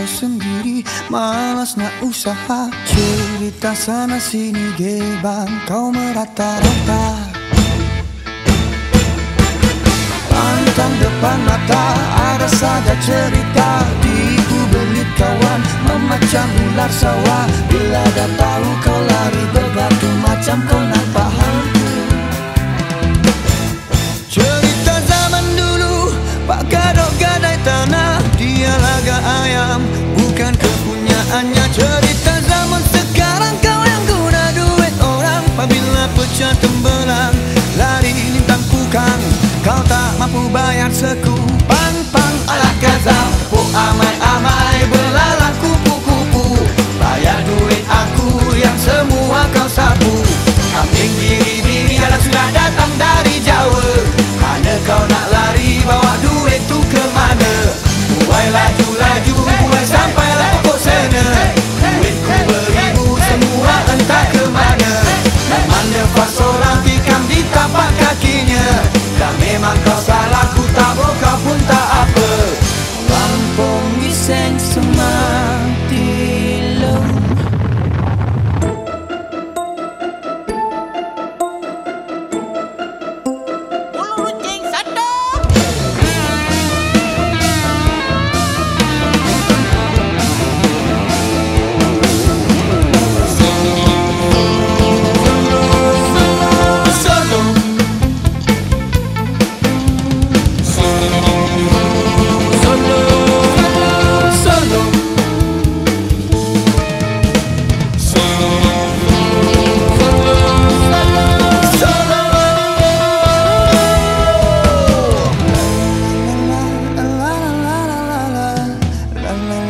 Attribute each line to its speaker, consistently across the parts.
Speaker 1: kau sendiri. Malas nak usaha. Cerita sana sini gebang. Kau merata-rata Pantang depan mata. Ada saja cerita. Di kubelit kawan. Memacam ular sawah. Bila dah tahu kau lari Berbatu macam kau nak yang seku, pang pang ala kazal Pu amai.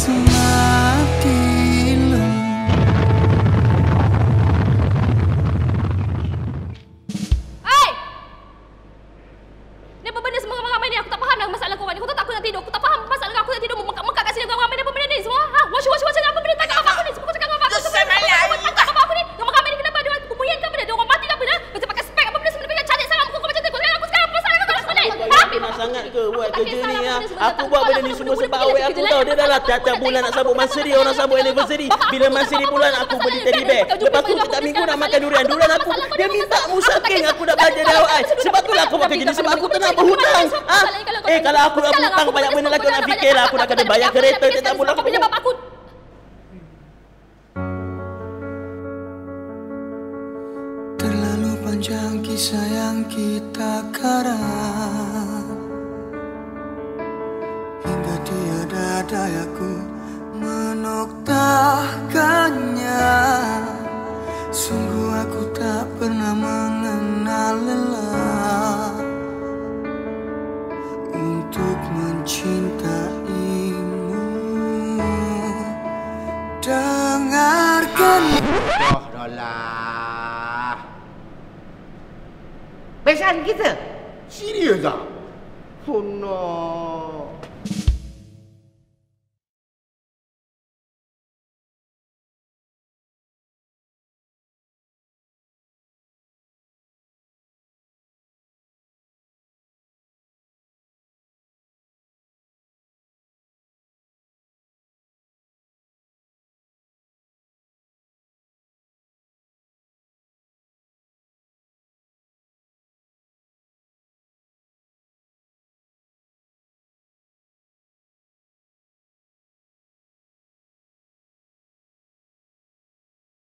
Speaker 2: so. buat
Speaker 3: okay,
Speaker 2: kerja ni
Speaker 3: ha.
Speaker 2: Aku buat benda ni semua sebab
Speaker 3: awek
Speaker 2: aku tahu dia dah lah tiap-tiap bulan
Speaker 3: nak
Speaker 2: sambut masa dia orang sambut anniversary. Bila masa dia pulang aku beli teddy bear. Lepas tu tak minggu nak makan durian. Durian aku dia minta musaking aku nak belajar dia awak. Sebab tu lah aku buat kerja ni sebab aku tengah berhutang. Eh kalau aku nak berhutang banyak benda aku nak fikirlah aku nak kena bayar kereta tiap-tiap bulan.
Speaker 3: Aku pinjam aku.
Speaker 1: Terlalu panjang kisah yang kita karang dayaku menoktahkannya Sungguh aku tak pernah mengenal lelah Untuk mencintaimu Dengarkan
Speaker 4: Oh, dolah Besan kita?
Speaker 5: Serius tak?
Speaker 4: Oh, no.